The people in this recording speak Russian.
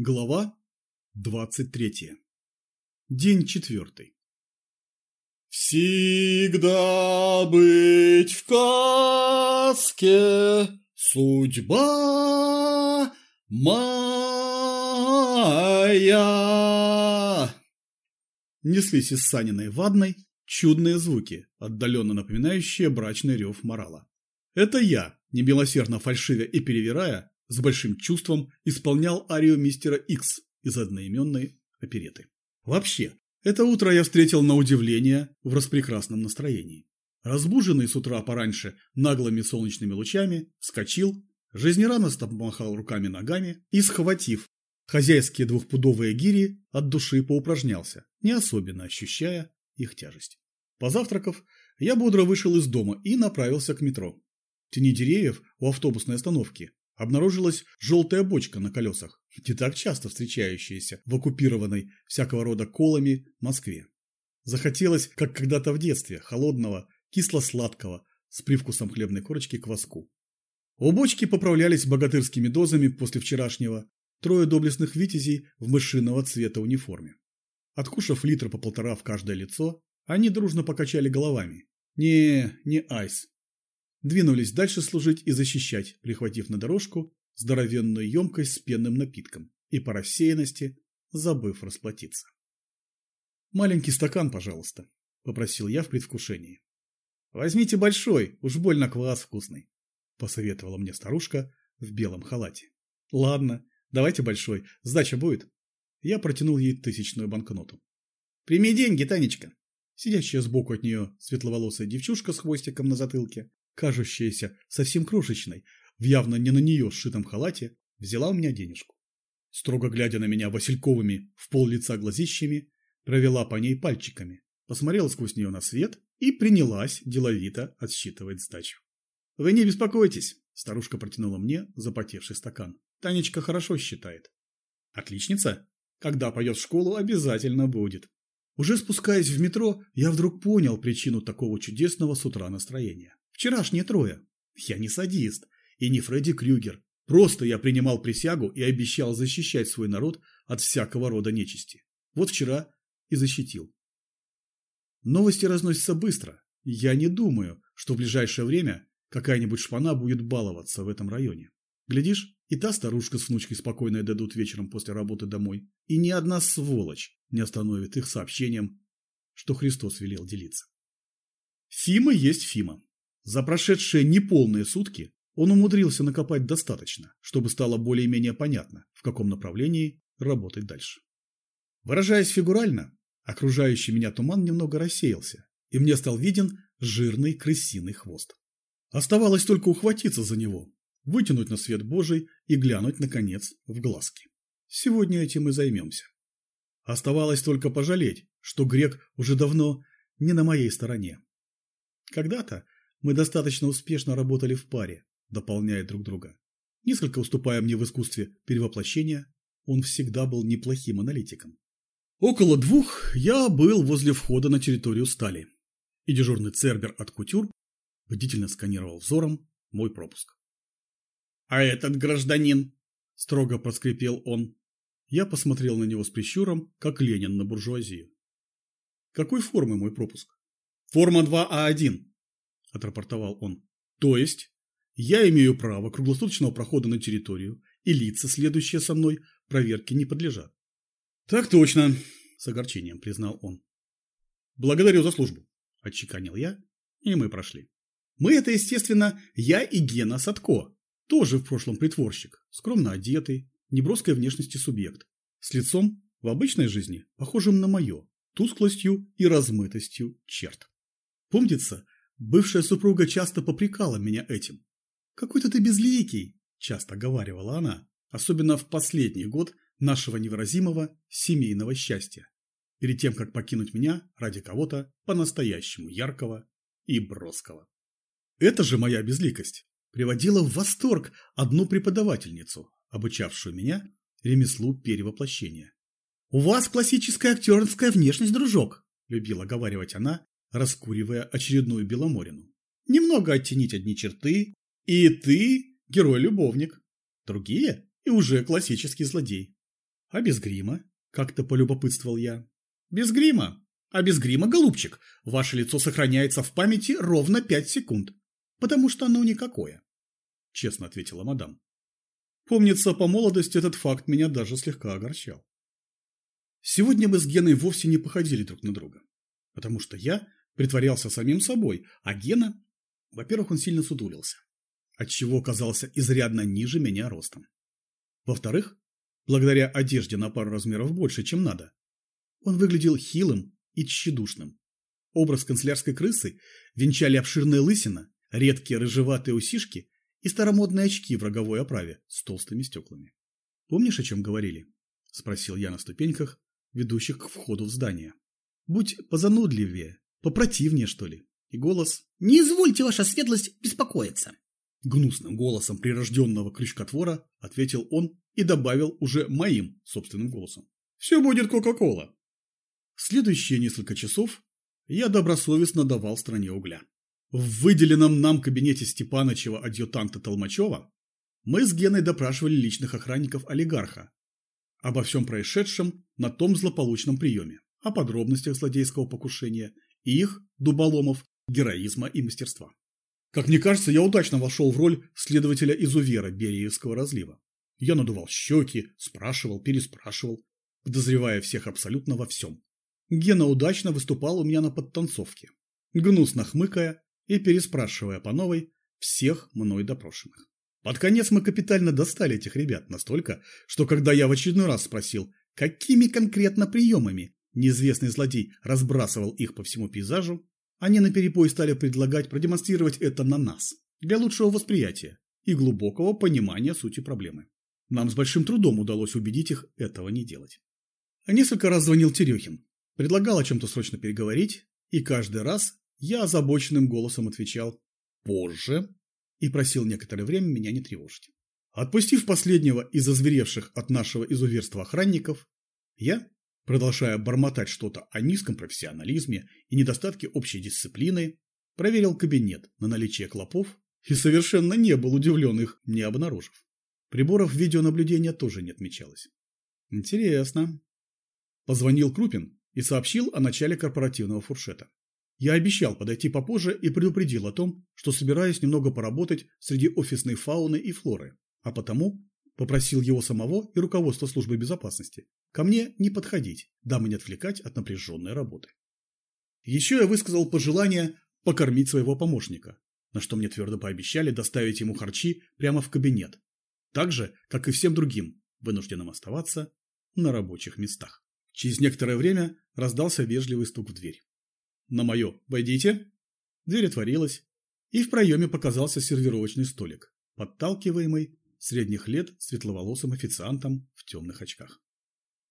Глава 23. День четвертый. Всегда быть в каске судьба моя. Неслись из Саниной вадной чудные звуки, отдаленно напоминающие брачный рев морала. Это я, немилосердно фальшивя и перевирая, с большим чувством исполнял арию мистера Икс из одноименной опереты. Вообще, это утро я встретил на удивление в распрекрасном настроении. Разбуженный с утра пораньше наглыми солнечными лучами, вскочил, жизнерадостно помахал руками-ногами и, схватив хозяйские двухпудовые гири, от души поупражнялся, не особенно ощущая их тяжесть. Позавтракав, я бодро вышел из дома и направился к метро. В тени деревьев у автобусной остановки обнаружилась желтая бочка на колесах, не так часто встречающаяся в оккупированной всякого рода колами Москве. Захотелось, как когда-то в детстве, холодного, кисло-сладкого, с привкусом хлебной корочки кваску. У бочки поправлялись богатырскими дозами после вчерашнего трое доблестных витязей в мышиного цвета униформе. Откушав литр по полтора в каждое лицо, они дружно покачали головами. Не, не айс, двинулись дальше служить и защищать, прихватив на дорожку здоровенную емкость с пенным напитком и по рассеянности забыв расплатиться. «Маленький стакан, пожалуйста», – попросил я в предвкушении. «Возьмите большой, уж больно квас вкусный», – посоветовала мне старушка в белом халате. «Ладно, давайте большой, сдача будет». Я протянул ей тысячную банкноту. «Прими деньги, Танечка!» Сидящая сбоку от нее светловолосая девчушка с хвостиком на затылке кажущаяся совсем крошечной, в явно не на нее сшитом халате, взяла у меня денежку. Строго глядя на меня васильковыми в пол лица глазищами, провела по ней пальчиками, посмотрела сквозь нее на свет и принялась деловито отсчитывать сдачу. «Вы не беспокойтесь», – старушка протянула мне запотевший стакан. «Танечка хорошо считает». «Отличница? Когда пойдет в школу, обязательно будет». Уже спускаясь в метро, я вдруг понял причину такого чудесного с утра настроения. Вчерашние трое. Я не садист и не Фредди Крюгер. Просто я принимал присягу и обещал защищать свой народ от всякого рода нечисти. Вот вчера и защитил. Новости разносятся быстро. Я не думаю, что в ближайшее время какая-нибудь шпана будет баловаться в этом районе. Глядишь, и та старушка с внучкой спокойно дойдут вечером после работы домой, и ни одна сволочь не остановит их сообщением, что Христос велел делиться. Фима есть Фима. За прошедшие неполные сутки он умудрился накопать достаточно, чтобы стало более-менее понятно, в каком направлении работать дальше. Выражаясь фигурально, окружающий меня туман немного рассеялся, и мне стал виден жирный крысиный хвост. Оставалось только ухватиться за него, вытянуть на свет Божий и глянуть, наконец, в глазки. Сегодня этим и займемся. Оставалось только пожалеть, что грек уже давно не на моей стороне. Когда-то мы достаточно успешно работали в паре, дополняя друг друга. Несколько уступая мне в искусстве перевоплощения, он всегда был неплохим аналитиком. Около двух я был возле входа на территорию стали, и дежурный цербер от кутюр бдительно сканировал взором мой пропуск. «А этот гражданин?» – строго проскрипел он. Я посмотрел на него с прищуром, как Ленин на буржуазию. «Какой формы мой пропуск?» «Форма 2А1», – отрапортовал он. «То есть я имею право круглосуточного прохода на территорию, и лица, следующие со мной, проверке не подлежат». «Так точно», – с огорчением признал он. «Благодарю за службу», – отчеканил я, и мы прошли. Мы – это, естественно, я и Гена Садко, тоже в прошлом притворщик, скромно одетый, неброской внешности субъект, с лицом в обычной жизни похожим на мое, тусклостью и размытостью черт. Помнится, Бывшая супруга часто попрекала меня этим. «Какой-то ты безликий», – часто говаривала она, особенно в последний год нашего невыразимого семейного счастья, перед тем, как покинуть меня ради кого-то по-настоящему яркого и броского. Эта же моя безликость приводила в восторг одну преподавательницу, обучавшую меня ремеслу перевоплощения. «У вас классическая актерская внешность, дружок», – любила говаривать она, раскуривая очередную беломорину. Немного оттенить одни черты, и ты герой-любовник. Другие – и уже классический злодей. А без грима? Как-то полюбопытствовал я. Без грима? А без грима, голубчик, ваше лицо сохраняется в памяти ровно пять секунд, потому что оно никакое, честно ответила мадам. Помнится, по молодости этот факт меня даже слегка огорчал. Сегодня мы с Геной вовсе не походили друг на друга, потому что я притворялся самим собой, а Гена, во-первых, он сильно сутулился, отчего оказался изрядно ниже меня ростом. Во-вторых, благодаря одежде на пару размеров больше, чем надо, он выглядел хилым и тщедушным. Образ канцелярской крысы венчали обширная лысина, редкие рыжеватые усишки и старомодные очки в роговой оправе с толстыми стеклами. «Помнишь, о чем говорили?» – спросил я на ступеньках, ведущих к входу в здание. «Будь позанудливее, попротивнее, что ли». И голос «Не извольте, ваша светлость, беспокоиться». Гнусным голосом прирожденного крючкотвора ответил он и добавил уже моим собственным голосом. «Все будет Кока-Кола». Следующие несколько часов я добросовестно давал стране угля. В выделенном нам кабинете Степанычева адъютанта Толмачева мы с Геной допрашивали личных охранников олигарха обо всем происшедшем на том злополучном приеме, о подробностях злодейского покушения и их, дуболомов, героизма и мастерства. Как мне кажется, я удачно вошел в роль следователя-изувера Бериевского разлива. Я надувал щеки, спрашивал, переспрашивал, подозревая всех абсолютно во всем. Гена удачно выступал у меня на подтанцовке, гнусно хмыкая и переспрашивая по новой всех мной допрошенных. Под конец мы капитально достали этих ребят настолько, что когда я в очередной раз спросил, какими конкретно приемами неизвестный злодей разбрасывал их по всему пейзажу, они наперебой стали предлагать продемонстрировать это на нас, для лучшего восприятия и глубокого понимания сути проблемы. Нам с большим трудом удалось убедить их этого не делать. Несколько раз звонил Терехин, предлагал о чем-то срочно переговорить, и каждый раз я озабоченным голосом отвечал «позже» и просил некоторое время меня не тревожить. Отпустив последнего из озверевших от нашего изуверства охранников, я, продолжая бормотать что-то о низком профессионализме и недостатке общей дисциплины, проверил кабинет на наличие клопов и совершенно не был удивлен их не обнаружив. Приборов видеонаблюдения тоже не отмечалось. Интересно. Позвонил Крупин и сообщил о начале корпоративного фуршета. Я обещал подойти попозже и предупредил о том, что собираюсь немного поработать среди офисной фауны и флоры, а потому попросил его самого и руководство службы безопасности ко мне не подходить, дабы не отвлекать от напряженной работы. Еще я высказал пожелание покормить своего помощника, на что мне твердо пообещали доставить ему харчи прямо в кабинет, так же, как и всем другим, вынужденным оставаться на рабочих местах. Через некоторое время раздался вежливый стук в дверь. На мое «Войдите!» Дверь отворилась, и в проеме показался сервировочный столик, подталкиваемый средних лет светловолосым официантом в темных очках.